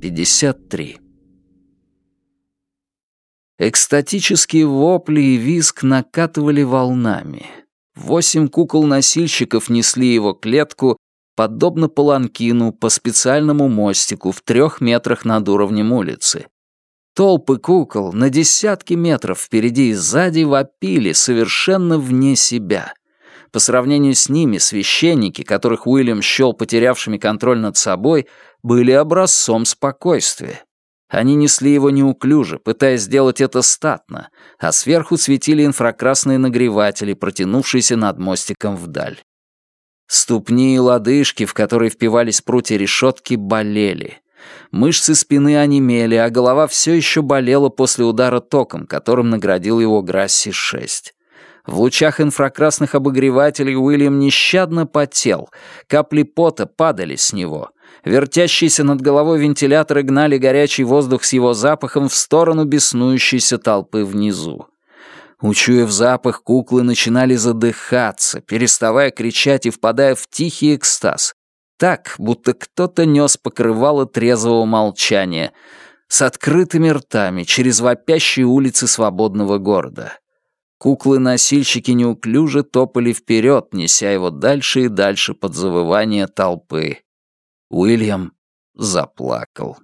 53. Экстатические вопли и визг накатывали волнами. Восемь кукол-носильщиков несли его клетку, подобно паланкину, по специальному мостику в трех метрах над уровнем улицы. Толпы кукол на десятки метров впереди и сзади вопили совершенно вне себя. По сравнению с ними священники, которых Уильям счел потерявшими контроль над собой, были образцом спокойствия. Они несли его неуклюже, пытаясь сделать это статно, а сверху светили инфракрасные нагреватели, протянувшиеся над мостиком вдаль. Ступни и лодыжки, в которые впивались прутья решетки, болели. Мышцы спины онемели, а голова все еще болела после удара током, которым наградил его Грасси-6. В лучах инфракрасных обогревателей Уильям нещадно потел, капли пота падали с него. Вертящиеся над головой вентиляторы гнали горячий воздух с его запахом в сторону беснующейся толпы внизу. Учуяв запах, куклы начинали задыхаться, переставая кричать и впадая в тихий экстаз. Так, будто кто-то нес покрывало трезвого молчания, с открытыми ртами через вопящие улицы свободного города. Куклы-носильщики неуклюже топали вперед, неся его дальше и дальше под завывание толпы. Уильям заплакал.